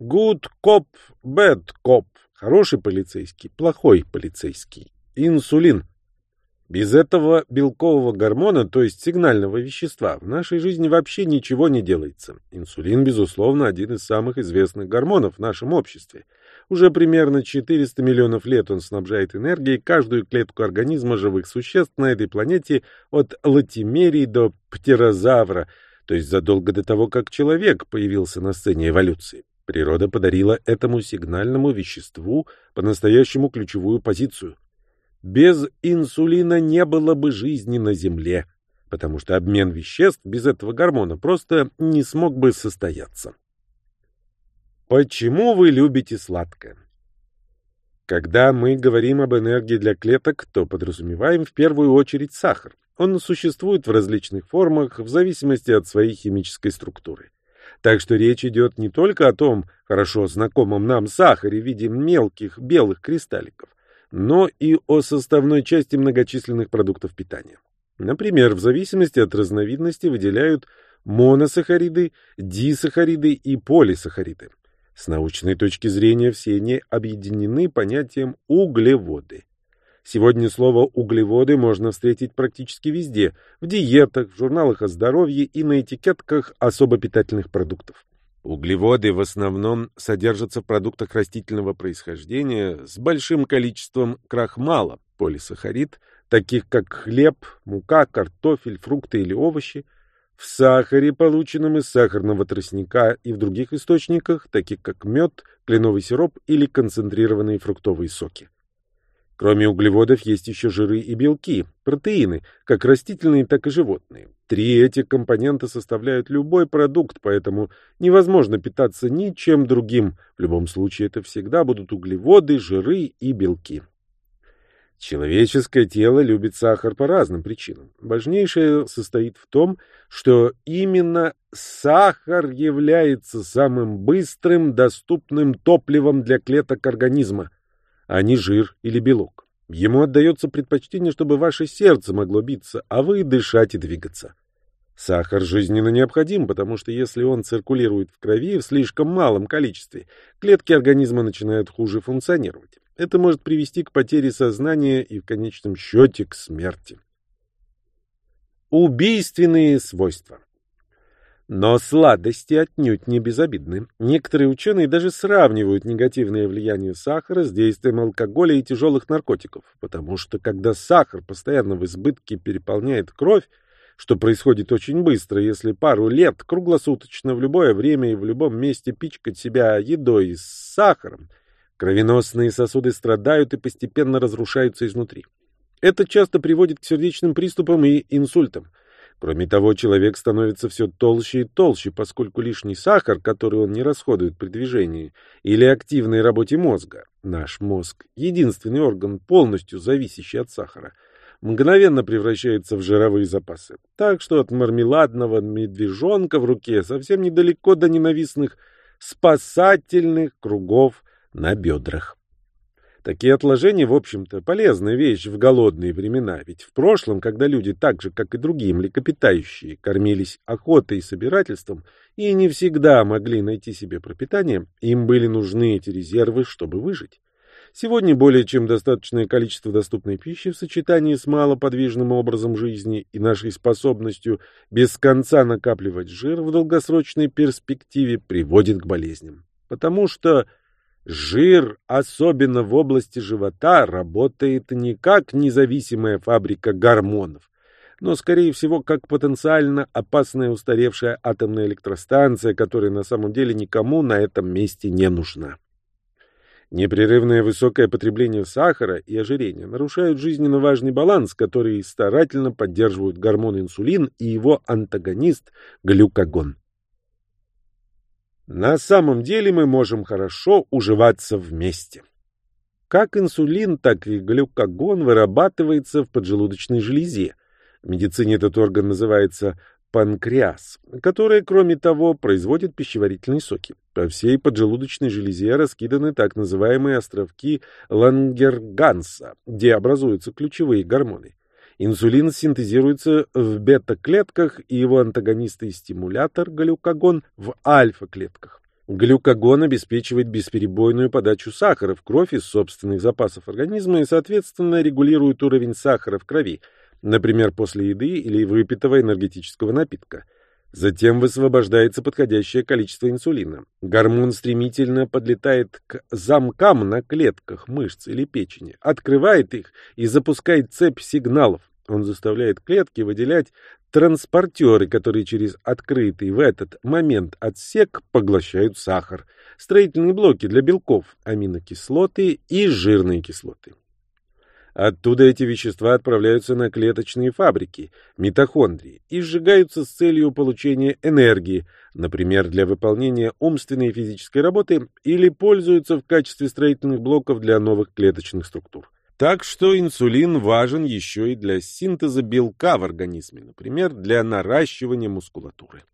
Good cop, bad cop. Хороший полицейский, плохой полицейский. Инсулин. Без этого белкового гормона, то есть сигнального вещества, в нашей жизни вообще ничего не делается. Инсулин, безусловно, один из самых известных гормонов в нашем обществе. Уже примерно 400 миллионов лет он снабжает энергией каждую клетку организма живых существ на этой планете от латимерии до птерозавра, то есть задолго до того, как человек появился на сцене эволюции. Природа подарила этому сигнальному веществу по-настоящему ключевую позицию. Без инсулина не было бы жизни на Земле, потому что обмен веществ без этого гормона просто не смог бы состояться. Почему вы любите сладкое? Когда мы говорим об энергии для клеток, то подразумеваем в первую очередь сахар. Он существует в различных формах в зависимости от своей химической структуры. Так что речь идет не только о том хорошо знакомом нам сахаре в виде мелких белых кристалликов, но и о составной части многочисленных продуктов питания. Например, в зависимости от разновидности выделяют моносахариды, дисахариды и полисахариды. С научной точки зрения все они объединены понятием углеводы. Сегодня слово «углеводы» можно встретить практически везде – в диетах, в журналах о здоровье и на этикетках особо питательных продуктов. Углеводы в основном содержатся в продуктах растительного происхождения с большим количеством крахмала, полисахарид, таких как хлеб, мука, картофель, фрукты или овощи, в сахаре, полученном из сахарного тростника и в других источниках, таких как мед, кленовый сироп или концентрированные фруктовые соки. Кроме углеводов есть еще жиры и белки, протеины, как растительные, так и животные. Три этих компонента составляют любой продукт, поэтому невозможно питаться ничем другим. В любом случае это всегда будут углеводы, жиры и белки. Человеческое тело любит сахар по разным причинам. Важнейшее состоит в том, что именно сахар является самым быстрым доступным топливом для клеток организма а не жир или белок. Ему отдается предпочтение, чтобы ваше сердце могло биться, а вы дышать и двигаться. Сахар жизненно необходим, потому что если он циркулирует в крови в слишком малом количестве, клетки организма начинают хуже функционировать. Это может привести к потере сознания и в конечном счете к смерти. Убийственные свойства но сладости отнюдь не безобидны. Некоторые ученые даже сравнивают негативное влияние сахара с действием алкоголя и тяжелых наркотиков, потому что когда сахар постоянно в избытке переполняет кровь, что происходит очень быстро, если пару лет круглосуточно в любое время и в любом месте пичкать себя едой с сахаром, кровеносные сосуды страдают и постепенно разрушаются изнутри. Это часто приводит к сердечным приступам и инсультам. Кроме того, человек становится все толще и толще, поскольку лишний сахар, который он не расходует при движении, или активной работе мозга, наш мозг, единственный орган, полностью зависящий от сахара, мгновенно превращается в жировые запасы. Так что от мармеладного медвежонка в руке совсем недалеко до ненавистных спасательных кругов на бедрах. Такие отложения, в общем-то, полезная вещь в голодные времена, ведь в прошлом, когда люди так же, как и другие млекопитающие, кормились охотой и собирательством и не всегда могли найти себе пропитание, им были нужны эти резервы, чтобы выжить. Сегодня более чем достаточное количество доступной пищи в сочетании с малоподвижным образом жизни и нашей способностью без конца накапливать жир в долгосрочной перспективе приводит к болезням. Потому что Жир, особенно в области живота, работает не как независимая фабрика гормонов, но, скорее всего, как потенциально опасная устаревшая атомная электростанция, которая на самом деле никому на этом месте не нужна. Непрерывное высокое потребление сахара и ожирения нарушают жизненно важный баланс, который старательно поддерживают гормон инсулин и его антагонист глюкагон. На самом деле мы можем хорошо уживаться вместе. Как инсулин, так и глюкагон вырабатывается в поджелудочной железе. В медицине этот орган называется панкреас, который, кроме того, производит пищеварительные соки. По всей поджелудочной железе раскиданы так называемые островки Лангерганса, где образуются ключевые гормоны. Инсулин синтезируется в бета-клетках и его антагонист и стимулятор глюкагон в альфа-клетках. Глюкагон обеспечивает бесперебойную подачу сахара в кровь из собственных запасов организма и, соответственно, регулирует уровень сахара в крови, например, после еды или выпитого энергетического напитка. Затем высвобождается подходящее количество инсулина. Гормон стремительно подлетает к замкам на клетках мышц или печени, открывает их и запускает цепь сигналов. Он заставляет клетки выделять транспортеры, которые через открытый в этот момент отсек поглощают сахар, строительные блоки для белков, аминокислоты и жирные кислоты. Оттуда эти вещества отправляются на клеточные фабрики, митохондрии, и сжигаются с целью получения энергии, например, для выполнения умственной и физической работы, или пользуются в качестве строительных блоков для новых клеточных структур. Так что инсулин важен еще и для синтеза белка в организме, например, для наращивания мускулатуры.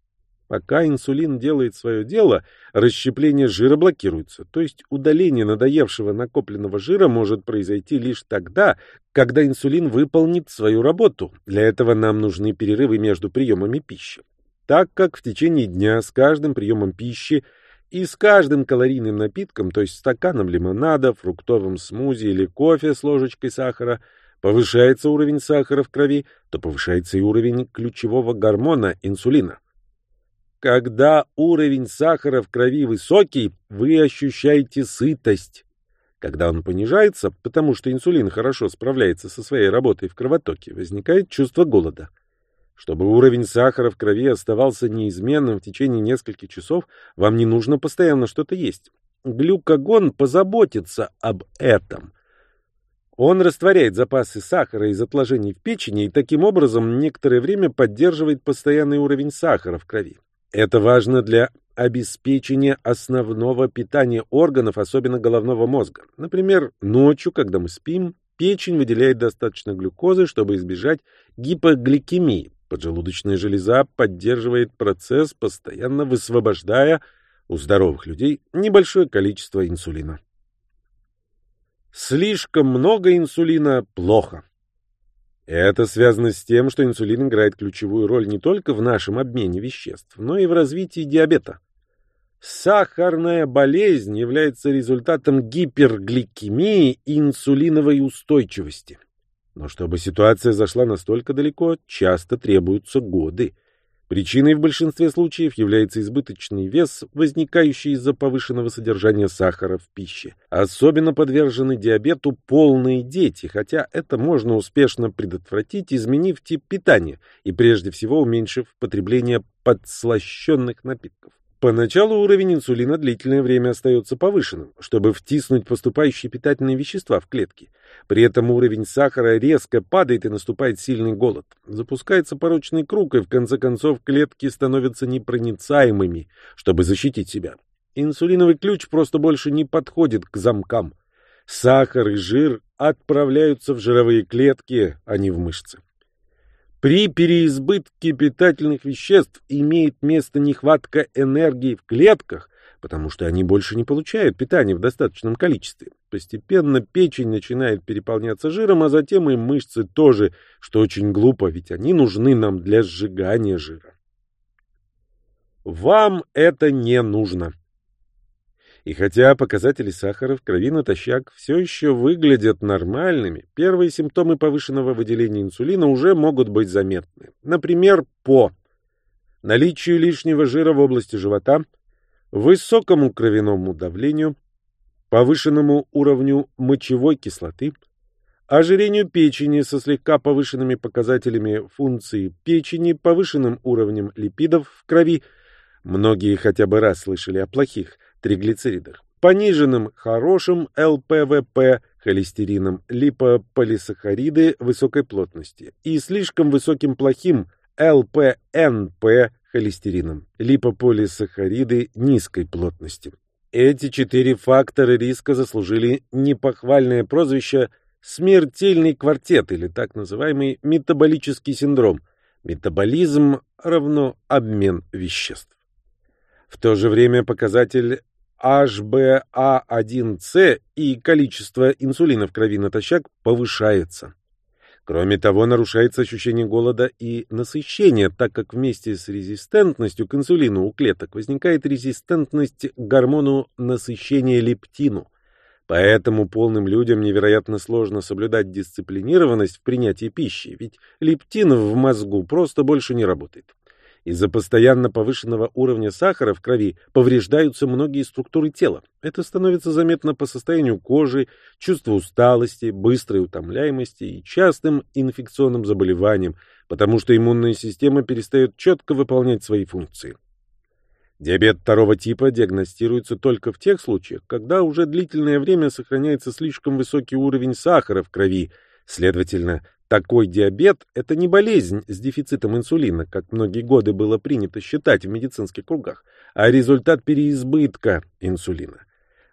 Пока инсулин делает свое дело, расщепление жира блокируется, то есть удаление надоевшего накопленного жира может произойти лишь тогда, когда инсулин выполнит свою работу. Для этого нам нужны перерывы между приемами пищи. Так как в течение дня с каждым приемом пищи и с каждым калорийным напитком, то есть стаканом лимонада, фруктовым смузи или кофе с ложечкой сахара, повышается уровень сахара в крови, то повышается и уровень ключевого гормона инсулина. Когда уровень сахара в крови высокий, вы ощущаете сытость. Когда он понижается, потому что инсулин хорошо справляется со своей работой в кровотоке, возникает чувство голода. Чтобы уровень сахара в крови оставался неизменным в течение нескольких часов, вам не нужно постоянно что-то есть. Глюкагон позаботится об этом. Он растворяет запасы сахара из отложений в печени и таким образом некоторое время поддерживает постоянный уровень сахара в крови. Это важно для обеспечения основного питания органов, особенно головного мозга. Например, ночью, когда мы спим, печень выделяет достаточно глюкозы, чтобы избежать гипогликемии, Поджелудочная железа поддерживает процесс, постоянно высвобождая у здоровых людей небольшое количество инсулина. Слишком много инсулина плохо. Это связано с тем, что инсулин играет ключевую роль не только в нашем обмене веществ, но и в развитии диабета. Сахарная болезнь является результатом гипергликемии и инсулиновой устойчивости. Но чтобы ситуация зашла настолько далеко, часто требуются годы. Причиной в большинстве случаев является избыточный вес, возникающий из-за повышенного содержания сахара в пище. Особенно подвержены диабету полные дети, хотя это можно успешно предотвратить, изменив тип питания и прежде всего уменьшив потребление подслащенных напитков. Поначалу уровень инсулина длительное время остается повышенным, чтобы втиснуть поступающие питательные вещества в клетки. При этом уровень сахара резко падает и наступает сильный голод. Запускается порочный круг, и в конце концов клетки становятся непроницаемыми, чтобы защитить себя. Инсулиновый ключ просто больше не подходит к замкам. Сахар и жир отправляются в жировые клетки, а не в мышцы. При переизбытке питательных веществ имеет место нехватка энергии в клетках, потому что они больше не получают питания в достаточном количестве. Постепенно печень начинает переполняться жиром, а затем и мышцы тоже, что очень глупо, ведь они нужны нам для сжигания жира. Вам это не нужно. И хотя показатели сахара в крови натощак все еще выглядят нормальными, первые симптомы повышенного выделения инсулина уже могут быть заметны. Например, по наличию лишнего жира в области живота, высокому кровяному давлению, повышенному уровню мочевой кислоты, ожирению печени со слегка повышенными показателями функции печени, повышенным уровнем липидов в крови, многие хотя бы раз слышали о плохих триглицеридах, пониженным хорошим ЛПВП, холестерином, липополисахариды высокой плотности и слишком высоким плохим ЛПНП холестерином, липополисахариды низкой плотности. Эти четыре фактора риска заслужили непохвальное прозвище «смертельный квартет» или так называемый метаболический синдром. Метаболизм равно обмен веществ. В то же время показатель HbA1c и количество инсулина в крови натощак повышается. Кроме того, нарушается ощущение голода и насыщения, так как вместе с резистентностью к инсулину у клеток возникает резистентность к гормону насыщения лептину. Поэтому полным людям невероятно сложно соблюдать дисциплинированность в принятии пищи, ведь лептин в мозгу просто больше не работает. Из-за постоянно повышенного уровня сахара в крови повреждаются многие структуры тела. Это становится заметно по состоянию кожи, чувству усталости, быстрой утомляемости и частым инфекционным заболеваниям, потому что иммунная система перестает четко выполнять свои функции. Диабет второго типа диагностируется только в тех случаях, когда уже длительное время сохраняется слишком высокий уровень сахара в крови, следовательно, такой диабет – это не болезнь с дефицитом инсулина, как многие годы было принято считать в медицинских кругах, а результат переизбытка инсулина.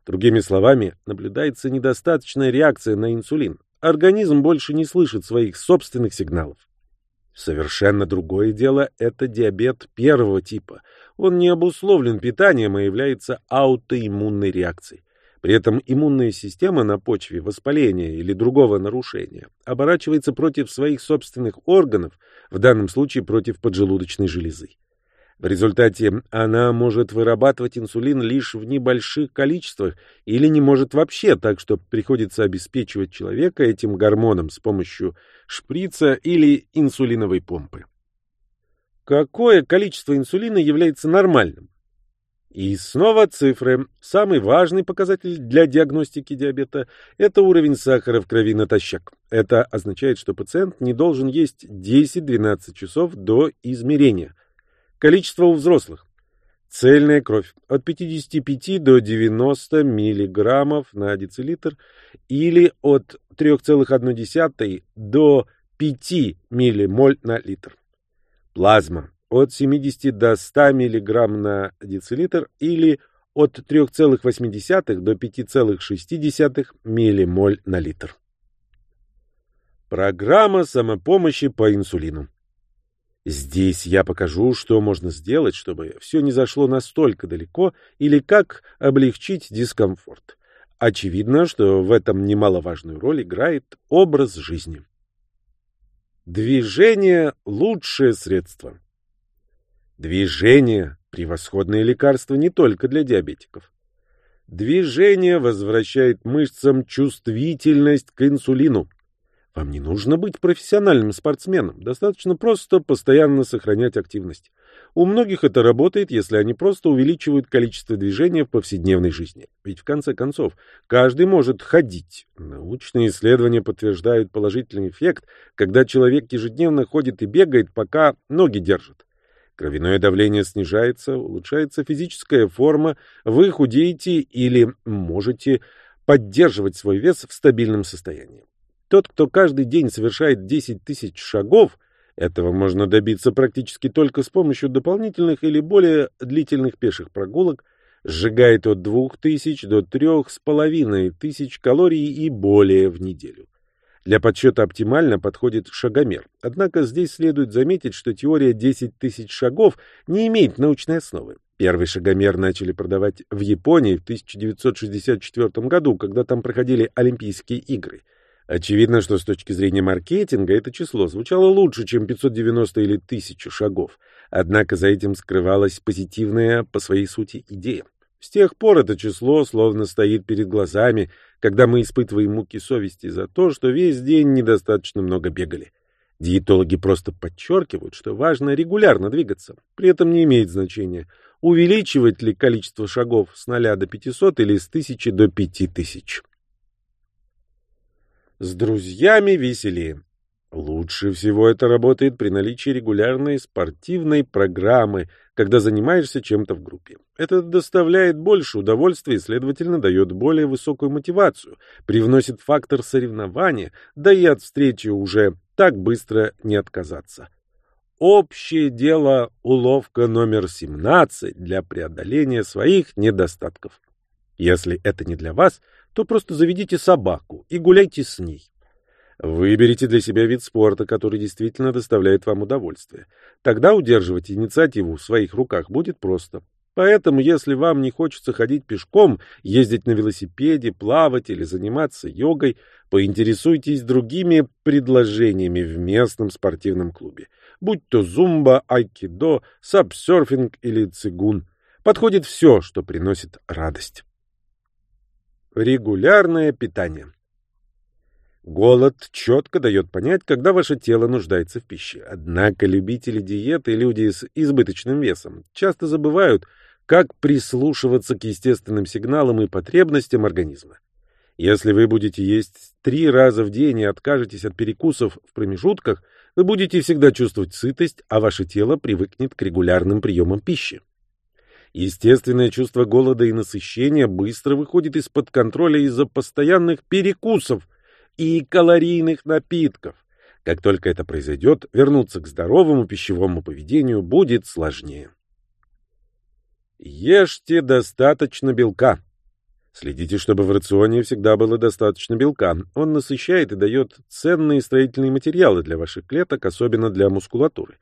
Другими словами, наблюдается недостаточная реакция на инсулин. Организм больше не слышит своих собственных сигналов. Совершенно другое дело – это диабет первого типа. Он не обусловлен питанием, а является аутоиммунной реакцией. При этом иммунная система на почве воспаления или другого нарушения оборачивается против своих собственных органов, в данном случае против поджелудочной железы. В результате она может вырабатывать инсулин лишь в небольших количествах или не может вообще, так что приходится обеспечивать человека этим гормоном с помощью шприца или инсулиновой помпы. Какое количество инсулина является нормальным? И снова цифры. Самый важный показатель для диагностики диабета – это уровень сахара в крови натощак. Это означает, что пациент не должен есть 10-12 часов до измерения. Количество у взрослых. Цельная кровь от 55 до 90 миллиграммов на децилитр или от 3,1 до 5 миллимоль на литр. Плазма от 70 до 100 мг на децилитр или от 3,8 до 5,6 ммоль на литр. Программа самопомощи по инсулину. Здесь я покажу, что можно сделать, чтобы все не зашло настолько далеко, или как облегчить дискомфорт. Очевидно, что в этом немаловажную роль играет образ жизни. Движение – лучшее средство. Движение – превосходное лекарство не только для диабетиков. Движение возвращает мышцам чувствительность к инсулину. Вам не нужно быть профессиональным спортсменом, достаточно просто постоянно сохранять активность. У многих это работает, если они просто увеличивают количество движения в повседневной жизни. Ведь в конце концов, каждый может ходить. Научные исследования подтверждают положительный эффект, когда человек ежедневно ходит и бегает, пока ноги держит. Кровяное давление снижается, улучшается физическая форма, вы худеете или можете поддерживать свой вес в стабильном состоянии. Тот, кто каждый день совершает 10 тысяч шагов, этого можно добиться практически только с помощью дополнительных или более длительных пеших прогулок, сжигает от 2000 до 3500 калорий и более в неделю. Для подсчета оптимально подходит шагомер. Однако здесь следует заметить, что теория 10 тысяч шагов не имеет научной основы. Первый шагомер начали продавать в Японии в 1964 году, когда там проходили Олимпийские игры. Очевидно, что с точки зрения маркетинга это число звучало лучше, чем 590 или 1000 шагов. Однако за этим скрывалась позитивная по своей сути идея. С тех пор это число словно стоит перед глазами, когда мы испытываем муки совести за то, что весь день недостаточно много бегали. Диетологи просто подчеркивают, что важно регулярно двигаться. При этом не имеет значения, увеличивать ли количество шагов с 0 до 500 или с 1000 до 5000. С друзьями веселее. Лучше всего это работает при наличии регулярной спортивной программы, когда занимаешься чем-то в группе. Это доставляет больше удовольствия и, следовательно, дает более высокую мотивацию, привносит фактор соревнования, да и от встречи уже так быстро не отказаться. Общее дело уловка номер 17 для преодоления своих недостатков. Если это не для вас, то просто заведите собаку и гуляйте с ней. Выберите для себя вид спорта, который действительно доставляет вам удовольствие. Тогда удерживать инициативу в своих руках будет просто. Поэтому, если вам не хочется ходить пешком, ездить на велосипеде, плавать или заниматься йогой, поинтересуйтесь другими предложениями в местном спортивном клубе. Будь то зумба, айкидо, сапсерфинг или цигун. Подходит все, что приносит радость. Регулярное питание. Голод четко дает понять, когда ваше тело нуждается в пище. Однако любители диеты и люди с избыточным весом часто забывают, как прислушиваться к естественным сигналам и потребностям организма. Если вы будете есть три раза в день и откажетесь от перекусов в промежутках, вы будете всегда чувствовать сытость, а ваше тело привыкнет к регулярным приемам пищи. Естественное чувство голода и насыщения быстро выходит из-под контроля из-за постоянных перекусов – и калорийных напитков. Как только это произойдет, вернуться к здоровому пищевому поведению будет сложнее. Ешьте достаточно белка. Следите, чтобы в рационе всегда было достаточно белка. Он насыщает и дает ценные строительные материалы для ваших клеток, особенно для мускулатуры.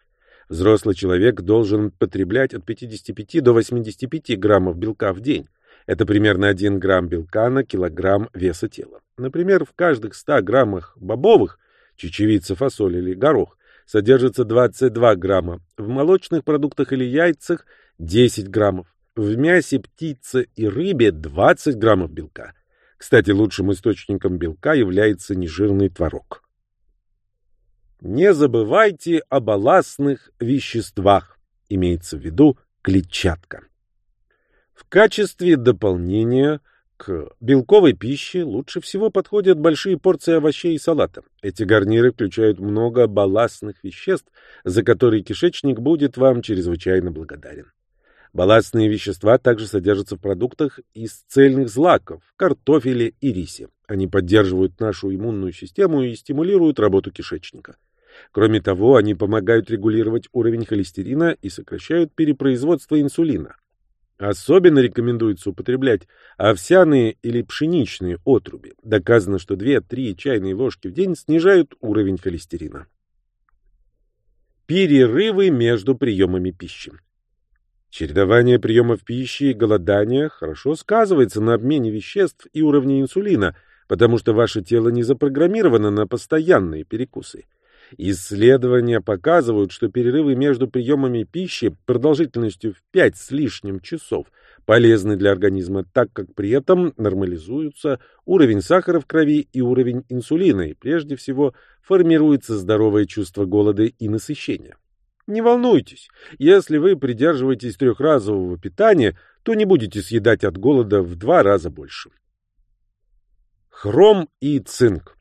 Взрослый человек должен потреблять от 55 до 85 граммов белка в день. Это примерно 1 грамм белка на килограмм веса тела. Например, в каждых 100 граммах бобовых, чечевица, фасоль или горох, содержится 22 грамма, в молочных продуктах или яйцах 10 граммов, в мясе, птице и рыбе 20 граммов белка. Кстати, лучшим источником белка является нежирный творог. Не забывайте о балластных веществах, имеется в виду клетчатка. В качестве дополнения к белковой пище лучше всего подходят большие порции овощей и салата. Эти гарниры включают много балластных веществ, за которые кишечник будет вам чрезвычайно благодарен. Балластные вещества также содержатся в продуктах из цельных злаков, картофеле и рисе. Они поддерживают нашу иммунную систему и стимулируют работу кишечника. Кроме того, они помогают регулировать уровень холестерина и сокращают перепроизводство инсулина. Особенно рекомендуется употреблять овсяные или пшеничные отруби. Доказано, что 2-3 чайные ложки в день снижают уровень холестерина. Перерывы между приемами пищи. Чередование приемов пищи и голодания хорошо сказывается на обмене веществ и уровне инсулина, потому что ваше тело не запрограммировано на постоянные перекусы. Исследования показывают, что перерывы между приемами пищи продолжительностью в 5 с лишним часов полезны для организма, так как при этом нормализуются уровень сахара в крови и уровень инсулина, и прежде всего формируется здоровое чувство голода и насыщения. Не волнуйтесь, если вы придерживаетесь трехразового питания, то не будете съедать от голода в два раза больше. Хром и цинк.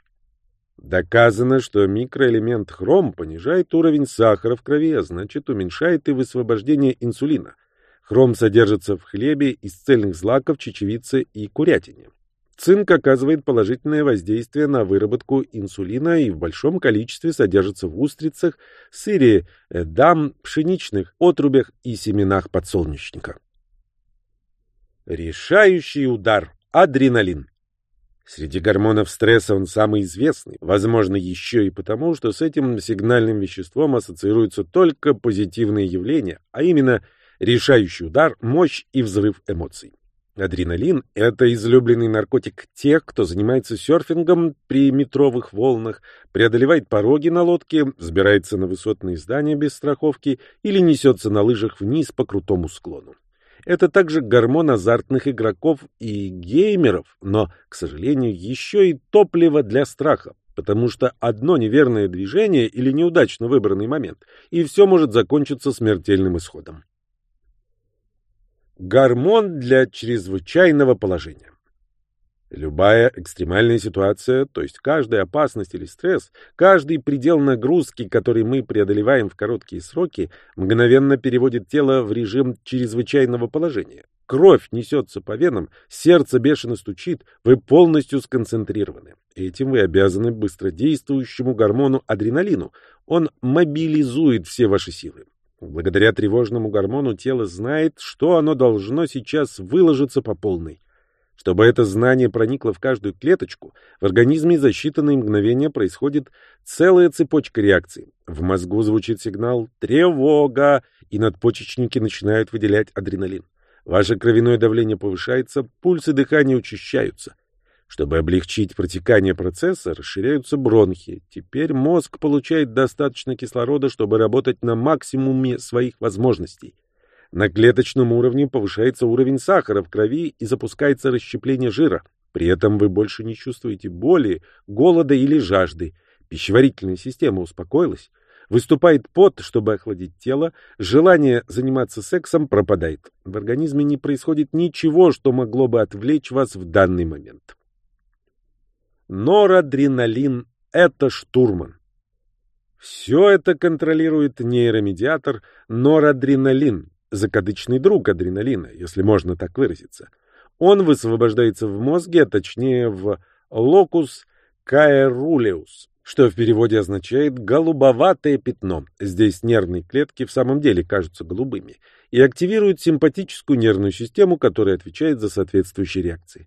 Доказано, что микроэлемент хром понижает уровень сахара в крови, а значит уменьшает и высвобождение инсулина. Хром содержится в хлебе из цельных злаков, чечевице и курятине. Цинк оказывает положительное воздействие на выработку инсулина и в большом количестве содержится в устрицах, сыре, э, дам, пшеничных отрубях и семенах подсолнечника. Решающий удар. Адреналин. Среди гормонов стресса он самый известный, возможно, еще и потому, что с этим сигнальным веществом ассоциируются только позитивные явления, а именно решающий удар, мощь и взрыв эмоций. Адреналин – это излюбленный наркотик тех, кто занимается серфингом при метровых волнах, преодолевает пороги на лодке, взбирается на высотные здания без страховки или несется на лыжах вниз по крутому склону. Это также гормон азартных игроков и геймеров, но, к сожалению, еще и топливо для страха, потому что одно неверное движение или неудачно выбранный момент, и все может закончиться смертельным исходом. Гормон для чрезвычайного положения. Любая экстремальная ситуация, то есть каждая опасность или стресс, каждый предел нагрузки, который мы преодолеваем в короткие сроки, мгновенно переводит тело в режим чрезвычайного положения. Кровь несется по венам, сердце бешено стучит, вы полностью сконцентрированы. Этим вы обязаны быстродействующему гормону адреналину. Он мобилизует все ваши силы. Благодаря тревожному гормону тело знает, что оно должно сейчас выложиться по полной. Чтобы это знание проникло в каждую клеточку, в организме за считанные мгновения происходит целая цепочка реакций. В мозгу звучит сигнал «тревога», и надпочечники начинают выделять адреналин. Ваше кровяное давление повышается, пульс и дыхание учащаются. Чтобы облегчить протекание процесса, расширяются бронхи. Теперь мозг получает достаточно кислорода, чтобы работать на максимуме своих возможностей. На клеточном уровне повышается уровень сахара в крови и запускается расщепление жира. При этом вы больше не чувствуете боли, голода или жажды. Пищеварительная система успокоилась. Выступает пот, чтобы охладить тело, желание заниматься сексом пропадает. В организме не происходит ничего, что могло бы отвлечь вас в данный момент. Норадреналин – это штурман. Все это контролирует нейромедиатор норадреналин, закадычный друг адреналина, если можно так выразиться. Он высвобождается в мозге, а точнее в локус каэрулеус, что в переводе означает «голубоватое пятно». Здесь нервные клетки в самом деле кажутся голубыми и активируют симпатическую нервную систему, которая отвечает за соответствующие реакции.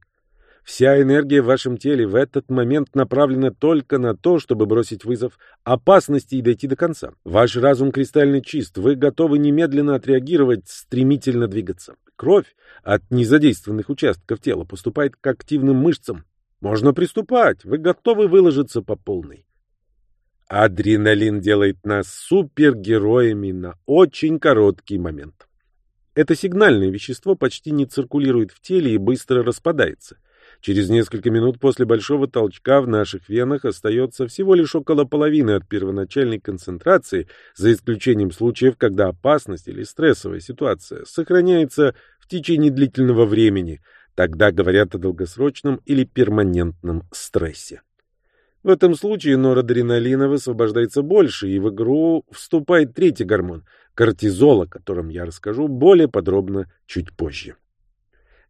Вся энергия в вашем теле в этот момент направлена только на то, чтобы бросить вызов опасности и дойти до конца. Ваш разум кристально чист, вы готовы немедленно отреагировать, стремительно двигаться. Кровь от незадействованных участков тела поступает к активным мышцам. Можно приступать, вы готовы выложиться по полной. Адреналин делает нас супергероями на очень короткий момент. Это сигнальное вещество почти не циркулирует в теле и быстро распадается. Через несколько минут после большого толчка в наших венах остается всего лишь около половины от первоначальной концентрации, за исключением случаев, когда опасность или стрессовая ситуация сохраняется в течение длительного времени. Тогда говорят о долгосрочном или перманентном стрессе. В этом случае норадреналина высвобождается больше, и в игру вступает третий гормон – кортизол, о котором я расскажу более подробно чуть позже.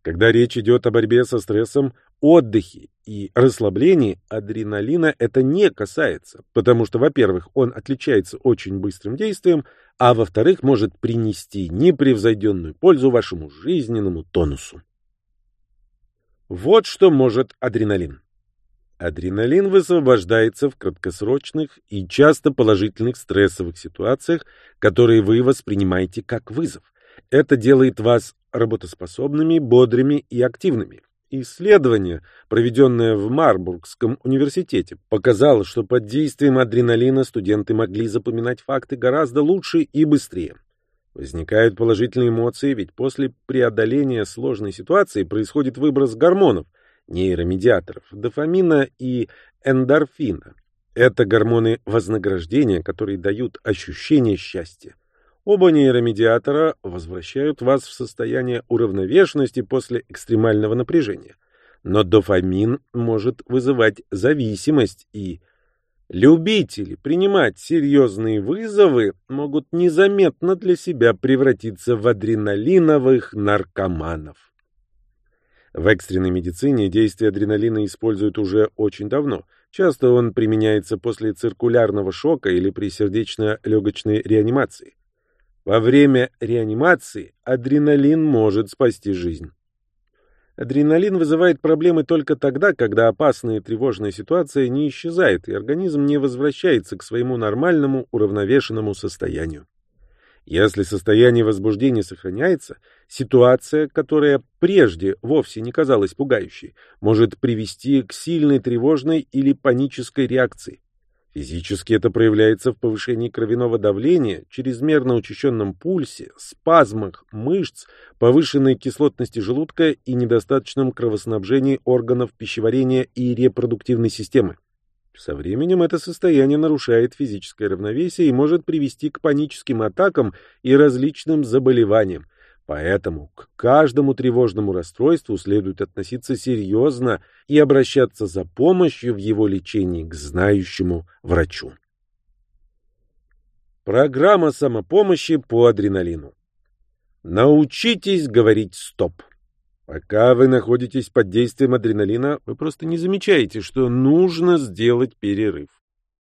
Когда речь идет о борьбе со стрессом, отдыхе и расслаблении, адреналина это не касается, потому что, во-первых, он отличается очень быстрым действием, а во-вторых, может принести непревзойденную пользу вашему жизненному тонусу. Вот что может адреналин. Адреналин высвобождается в краткосрочных и часто положительных стрессовых ситуациях, которые вы воспринимаете как вызов. Это делает вас работоспособными, бодрыми и активными. Исследование, проведенное в Марбургском университете, показало, что под действием адреналина студенты могли запоминать факты гораздо лучше и быстрее. Возникают положительные эмоции, ведь после преодоления сложной ситуации происходит выброс гормонов, нейромедиаторов, дофамина и эндорфина. Это гормоны вознаграждения, которые дают ощущение счастья. Оба нейромедиатора возвращают вас в состояние уравновешенности после экстремального напряжения. Но дофамин может вызывать зависимость и любители принимать серьезные вызовы могут незаметно для себя превратиться в адреналиновых наркоманов. В экстренной медицине действие адреналина используют уже очень давно. Часто он применяется после циркулярного шока или при сердечно-легочной реанимации. Во время реанимации адреналин может спасти жизнь. Адреналин вызывает проблемы только тогда, когда опасная и тревожная ситуация не исчезает, и организм не возвращается к своему нормальному уравновешенному состоянию. Если состояние возбуждения сохраняется, ситуация, которая прежде вовсе не казалась пугающей, может привести к сильной тревожной или панической реакции. Физически это проявляется в повышении кровяного давления, чрезмерно учащенном пульсе, спазмах мышц, повышенной кислотности желудка и недостаточном кровоснабжении органов пищеварения и репродуктивной системы. Со временем это состояние нарушает физическое равновесие и может привести к паническим атакам и различным заболеваниям, Поэтому к каждому тревожному расстройству следует относиться серьезно и обращаться за помощью в его лечении к знающему врачу. Программа самопомощи по адреналину. Научитесь говорить «стоп». Пока вы находитесь под действием адреналина, вы просто не замечаете, что нужно сделать перерыв.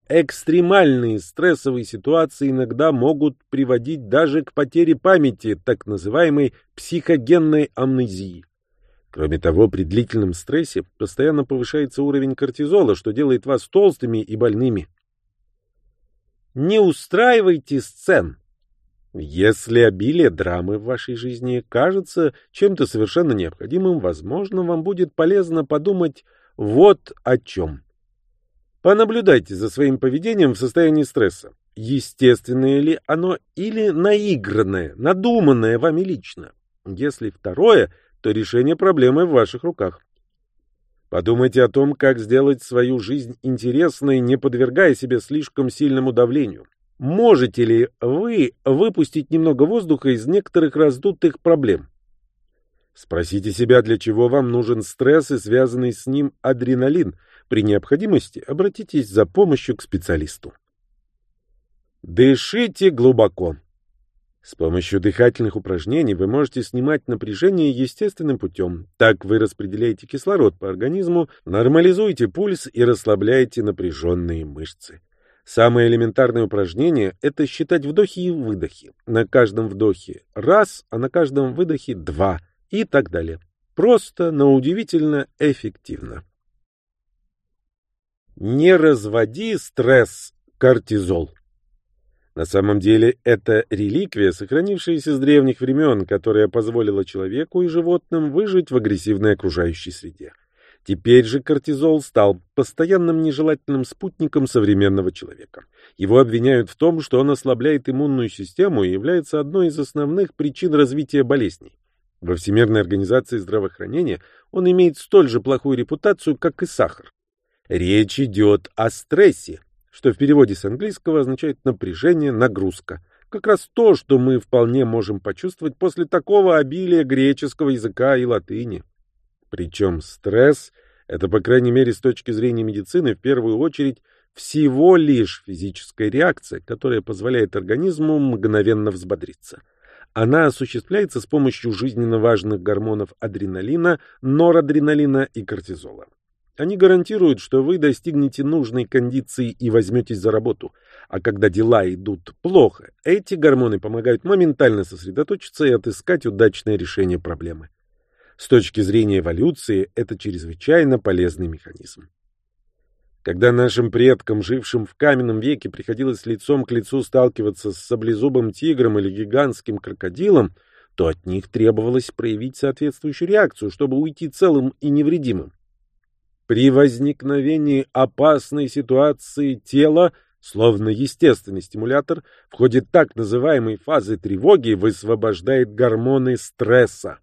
Экстремальные стрессовые ситуации иногда могут приводить даже к потере памяти, так называемой психогенной амнезии. Кроме того, при длительном стрессе постоянно повышается уровень кортизола, что делает вас толстыми и больными. Не устраивайте сцен. Если обилие драмы в вашей жизни кажется чем-то совершенно необходимым, возможно, вам будет полезно подумать вот о чем. Понаблюдайте за своим поведением в состоянии стресса. Естественное ли оно или наигранное, надуманное вами лично? Если второе, то решение проблемы в ваших руках. Подумайте о том, как сделать свою жизнь интересной, не подвергая себя слишком сильному давлению. Можете ли вы выпустить немного воздуха из некоторых раздутых проблем? Спросите себя, для чего вам нужен стресс и связанный с ним адреналин. При необходимости обратитесь за помощью к специалисту. Дышите глубоко. С помощью дыхательных упражнений вы можете снимать напряжение естественным путем. Так вы распределяете кислород по организму, нормализуете пульс и расслабляете напряженные мышцы. Самое элементарное упражнение – это считать вдохи и выдохи. На каждом вдохе – раз, а на каждом выдохе – два и так далее. Просто, но удивительно эффективно. Не разводи стресс, кортизол. На самом деле это реликвия, сохранившаяся с древних времен, которая позволила человеку и животным выжить в агрессивной окружающей среде. Теперь же кортизол стал постоянным нежелательным спутником современного человека. Его обвиняют в том, что он ослабляет иммунную систему и является одной из основных причин развития болезней. Во Всемирной организации здравоохранения он имеет столь же плохую репутацию, как и сахар. Речь идет о стрессе, что в переводе с английского означает напряжение, нагрузка. Как раз то, что мы вполне можем почувствовать после такого обилия греческого языка и латыни. Причем стресс — это, по крайней мере, с точки зрения медицины, в первую очередь, всего лишь физическая реакция, которая позволяет организму мгновенно взбодриться. Она осуществляется с помощью жизненно важных гормонов адреналина, норадреналина и кортизола. Они гарантируют, что вы достигнете нужной кондиции и возьметесь за работу. А когда дела идут плохо, эти гормоны помогают моментально сосредоточиться и отыскать удачное решение проблемы. С точки зрения эволюции это чрезвычайно полезный механизм. Когда нашим предкам, жившим в каменном веке, приходилось лицом к лицу сталкиваться с саблезубым тигром или гигантским крокодилом, то от них требовалось проявить соответствующую реакцию, чтобы уйти целым и невредимым. При возникновении опасной ситуации тело, словно естественный стимулятор, в ходе так называемой фазы тревоги высвобождает гормоны стресса,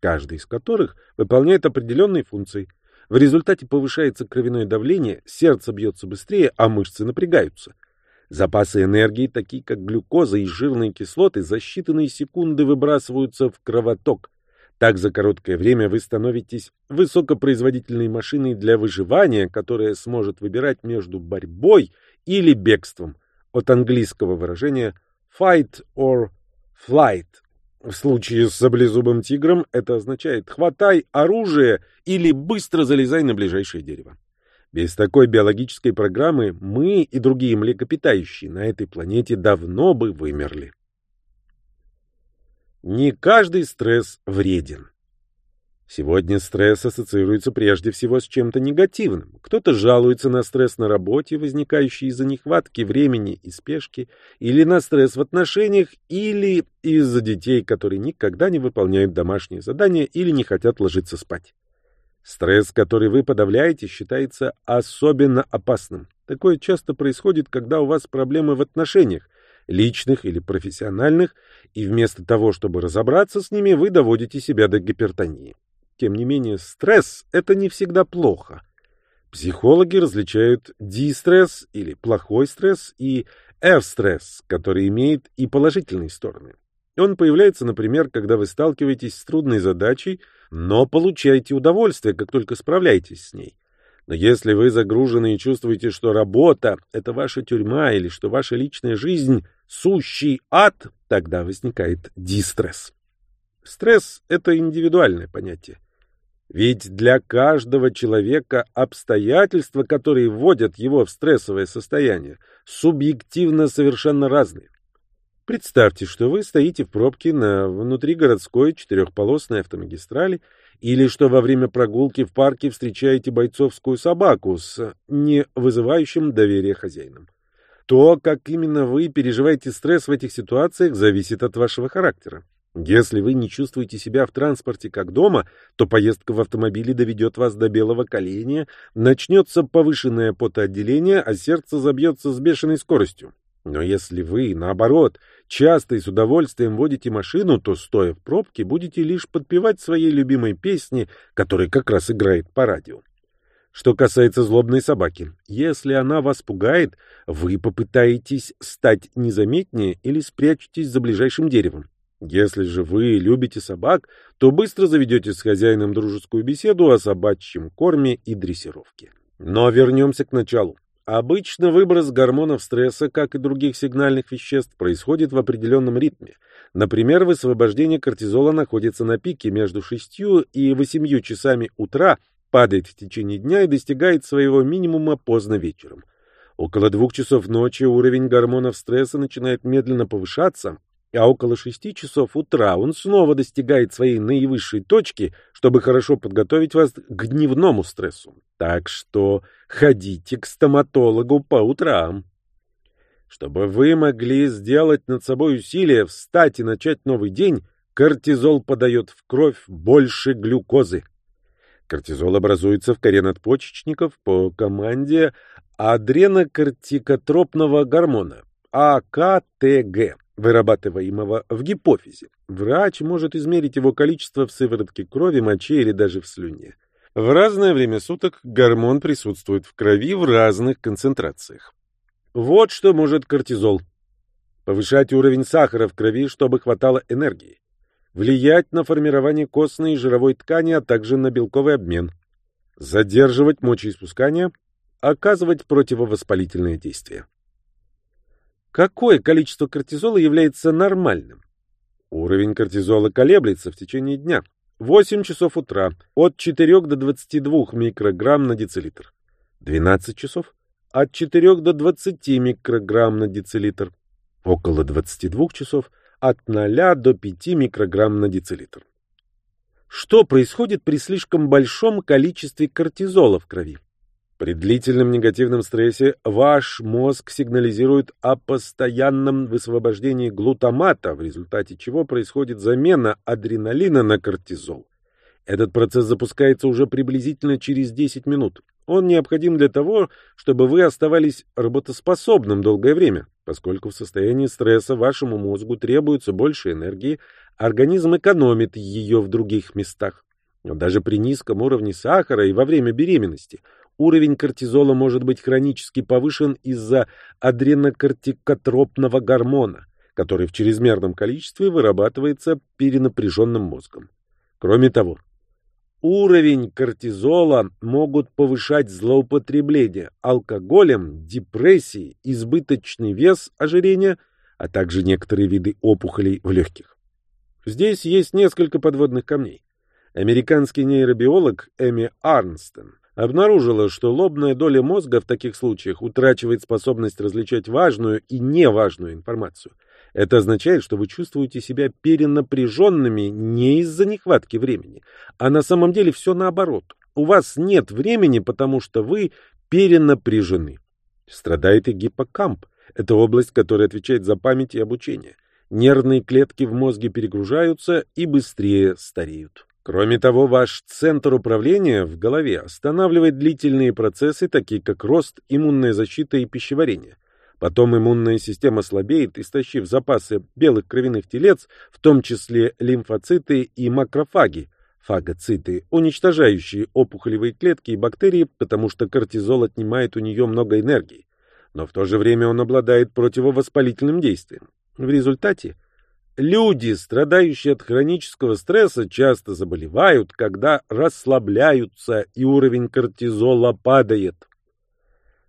каждый из которых выполняет определенные функции. В результате повышается кровяное давление, сердце бьется быстрее, а мышцы напрягаются. Запасы энергии, такие как глюкоза и жирные кислоты, за считанные секунды выбрасываются в кровоток. Так за короткое время вы становитесь высокопроизводительной машиной для выживания, которая сможет выбирать между борьбой или бегством. От английского выражения fight or flight. В случае с саблезубым тигром это означает «хватай оружие» или «быстро залезай на ближайшее дерево». Без такой биологической программы мы и другие млекопитающие на этой планете давно бы вымерли. Не каждый стресс вреден. Сегодня стресс ассоциируется прежде всего с чем-то негативным. Кто-то жалуется на стресс на работе, возникающий из-за нехватки времени и спешки, или на стресс в отношениях, или из-за детей, которые никогда не выполняют домашние задания или не хотят ложиться спать. Стресс, который вы подавляете, считается особенно опасным. Такое часто происходит, когда у вас проблемы в отношениях, личных или профессиональных, и вместо того, чтобы разобраться с ними, вы доводите себя до гипертонии. Тем не менее, стресс – это не всегда плохо. Психологи различают дистресс или плохой стресс и F-стресс, который имеет и положительные стороны. Он появляется, например, когда вы сталкиваетесь с трудной задачей, но получаете удовольствие, как только справляетесь с ней. Но если вы загружены и чувствуете, что работа — это ваша тюрьма или что ваша личная жизнь — сущий ад, тогда возникает дистресс. Стресс — это индивидуальное понятие. Ведь для каждого человека обстоятельства, которые вводят его в стрессовое состояние, субъективно совершенно разные. Представьте, что вы стоите в пробке на внутригородской четырехполосной автомагистрали или что во время прогулки в парке встречаете бойцовскую собаку с не вызывающим доверия хозяином. То, как именно вы переживаете стресс в этих ситуациях, зависит от вашего характера. Если вы не чувствуете себя в транспорте как дома, то поездка в автомобиле доведет вас до белого коленя, начнется повышенное потоотделение, а сердце забьется с бешеной скоростью. Но если вы, наоборот, часто и с удовольствием водите машину, то, стоя в пробке, будете лишь подпевать своей любимой песни, которая как раз играет по радио. Что касается злобной собаки, если она вас пугает, вы попытаетесь стать незаметнее или спрячетесь за ближайшим деревом. Если же вы любите собак, то быстро заведете с хозяином дружескую беседу о собачьем корме и дрессировке. Но вернемся к началу. Обычно выброс гормонов стресса, как и других сигнальных веществ, происходит в определенном ритме. Например, высвобождение кортизола находится на пике между 6 и 8 часами утра, падает в течение дня и достигает своего минимума поздно вечером. Около двух часов ночи уровень гормонов стресса начинает медленно повышаться, а около шести часов утра он снова достигает своей наивысшей точки, чтобы хорошо подготовить вас к дневному стрессу. Так что ходите к стоматологу по утрам. Чтобы вы могли сделать над собой усилие, встать и начать новый день, кортизол подает в кровь больше глюкозы. Кортизол образуется в коре надпочечников по команде адренокортикотропного гормона АКТГ вырабатываемого в гипофизе. Врач может измерить его количество в сыворотке крови, моче или даже в слюне. В разное время суток гормон присутствует в крови в разных концентрациях. Вот что может кортизол. Повышать уровень сахара в крови, чтобы хватало энергии. Влиять на формирование костной и жировой ткани, а также на белковый обмен. Задерживать мочеиспускание. Оказывать противовоспалительное действие. Какое количество кортизола является нормальным? Уровень кортизола колеблется в течение дня. 8 часов утра от 4 до 22 микрограмм на децилитр. 12 часов от 4 до 20 микрограмм на децилитр. Около 22 часов от 0 до 5 микрограмм на децилитр. Что происходит при слишком большом количестве кортизола в крови? При длительном негативном стрессе ваш мозг сигнализирует о постоянном высвобождении глутамата, в результате чего происходит замена адреналина на кортизол. Этот процесс запускается уже приблизительно через 10 минут. Он необходим для того, чтобы вы оставались работоспособным долгое время, поскольку в состоянии стресса вашему мозгу требуется больше энергии, организм экономит ее в других местах. Но даже при низком уровне сахара и во время беременности уровень кортизола может быть хронически повышен из-за адренокортикотропного гормона, который в чрезмерном количестве вырабатывается перенапряженным мозгом. Кроме того, уровень кортизола могут повышать злоупотребление алкоголем, депрессии, избыточный вес, ожирения, а также некоторые виды опухолей в легких. Здесь есть несколько подводных камней. Американский нейробиолог Эми Арнстон обнаружила, что лобная доля мозга в таких случаях утрачивает способность различать важную и неважную информацию. Это означает, что вы чувствуете себя перенапряженными не из-за нехватки времени, а на самом деле все наоборот. У вас нет времени, потому что вы перенапряжены. Страдает и гиппокамп. Это область, которая отвечает за память и обучение. Нервные клетки в мозге перегружаются и быстрее стареют. Кроме того, ваш центр управления в голове останавливает длительные процессы, такие как рост, иммунная защита и пищеварение. Потом иммунная система слабеет, истощив запасы белых кровяных телец, в том числе лимфоциты и макрофаги, фагоциты, уничтожающие опухолевые клетки и бактерии, потому что кортизол отнимает у нее много энергии. Но в то же время он обладает противовоспалительным действием. В результате Люди, страдающие от хронического стресса, часто заболевают, когда расслабляются и уровень кортизола падает.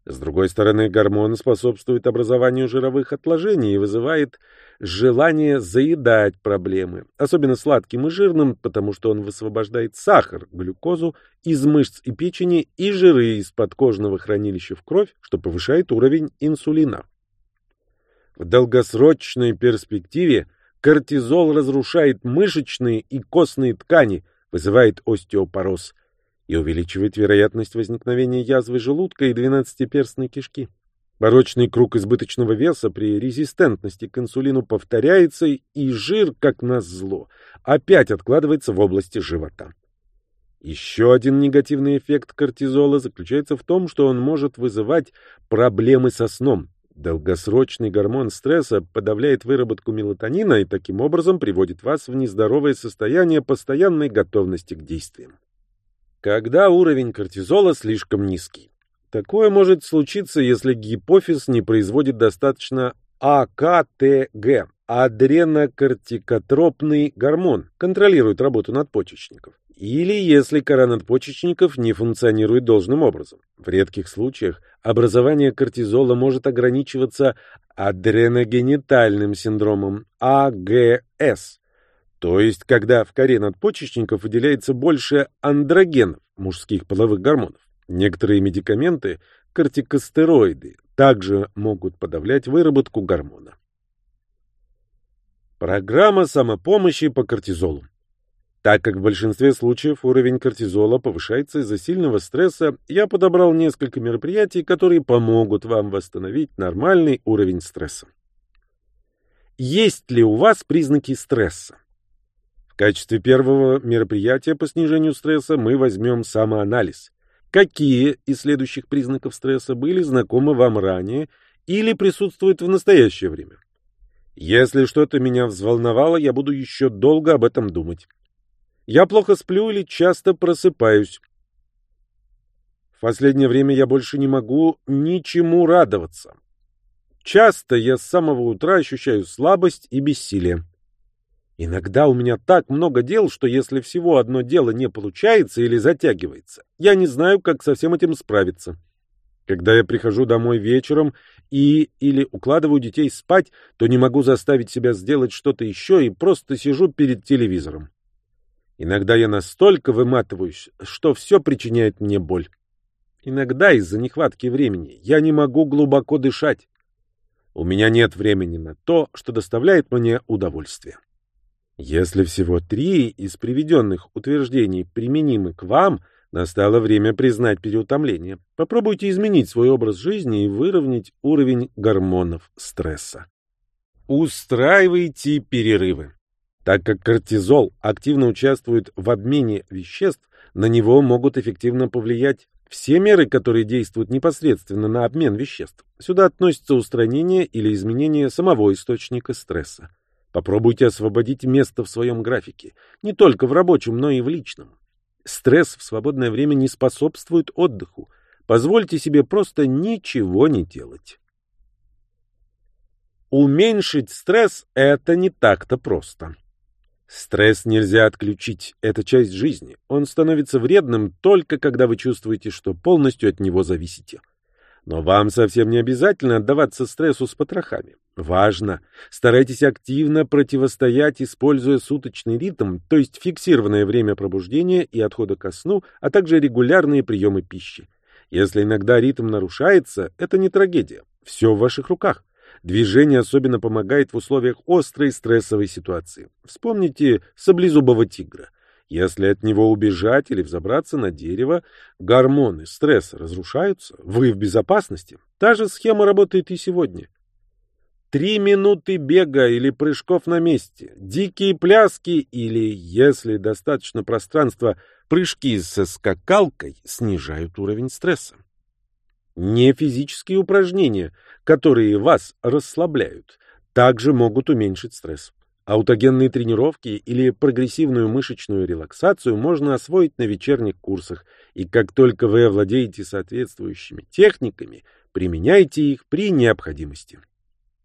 С другой стороны, гормон способствует образованию жировых отложений и вызывает желание заедать проблемы, особенно сладким и жирным, потому что он высвобождает сахар, глюкозу из мышц и печени и жиры из подкожного хранилища в кровь, что повышает уровень инсулина. В долгосрочной перспективе Кортизол разрушает мышечные и костные ткани, вызывает остеопороз и увеличивает вероятность возникновения язвы желудка и двенадцатиперстной кишки. Порочный круг избыточного веса при резистентности к инсулину повторяется, и жир, как назло, опять откладывается в области живота. Еще один негативный эффект кортизола заключается в том, что он может вызывать проблемы со сном. Долгосрочный гормон стресса подавляет выработку мелатонина и таким образом приводит вас в нездоровое состояние постоянной готовности к действиям. Когда уровень кортизола слишком низкий. Такое может случиться, если гипофиз не производит достаточно АКТГ, адренокортикотропный гормон, контролирует работу надпочечников или если кора надпочечников не функционирует должным образом. В редких случаях образование кортизола может ограничиваться адреногенитальным синдромом АГС, то есть когда в коре надпочечников выделяется больше андрогенов, мужских половых гормонов. Некоторые медикаменты, кортикостероиды, также могут подавлять выработку гормона. Программа самопомощи по кортизолу. Так как в большинстве случаев уровень кортизола повышается из-за сильного стресса, я подобрал несколько мероприятий, которые помогут вам восстановить нормальный уровень стресса. Есть ли у вас признаки стресса? В качестве первого мероприятия по снижению стресса мы возьмем самоанализ. Какие из следующих признаков стресса были знакомы вам ранее или присутствуют в настоящее время? Если что-то меня взволновало, я буду еще долго об этом думать. Я плохо сплю или часто просыпаюсь. В последнее время я больше не могу ничему радоваться. Часто я с самого утра ощущаю слабость и бессилие. Иногда у меня так много дел, что если всего одно дело не получается или затягивается, я не знаю, как со всем этим справиться. Когда я прихожу домой вечером и или укладываю детей спать, то не могу заставить себя сделать что-то еще и просто сижу перед телевизором. Иногда я настолько выматываюсь, что все причиняет мне боль. Иногда из-за нехватки времени я не могу глубоко дышать. У меня нет времени на то, что доставляет мне удовольствие. Если всего три из приведенных утверждений применимы к вам, настало время признать переутомление. Попробуйте изменить свой образ жизни и выровнять уровень гормонов стресса. Устраивайте перерывы. Так как кортизол активно участвует в обмене веществ, на него могут эффективно повлиять все меры, которые действуют непосредственно на обмен веществ. Сюда относятся устранение или изменение самого источника стресса. Попробуйте освободить место в своем графике, не только в рабочем, но и в личном. Стресс в свободное время не способствует отдыху. Позвольте себе просто ничего не делать. Уменьшить стресс – это не так-то просто. Стресс нельзя отключить, это часть жизни. Он становится вредным только когда вы чувствуете, что полностью от него зависите. Но вам совсем не обязательно отдаваться стрессу с потрохами. Важно, старайтесь активно противостоять, используя суточный ритм, то есть фиксированное время пробуждения и отхода ко сну, а также регулярные приемы пищи. Если иногда ритм нарушается, это не трагедия. Все в ваших руках. Движение особенно помогает в условиях острой стрессовой ситуации. Вспомните саблезубого тигра. Если от него убежать или взобраться на дерево, гормоны стресса разрушаются, вы в безопасности. Та же схема работает и сегодня. Три минуты бега или прыжков на месте, дикие пляски или, если достаточно пространства, прыжки со скакалкой снижают уровень стресса. Не физические упражнения, которые вас расслабляют, также могут уменьшить стресс. Аутогенные тренировки или прогрессивную мышечную релаксацию можно освоить на вечерних курсах, и как только вы овладеете соответствующими техниками, применяйте их при необходимости.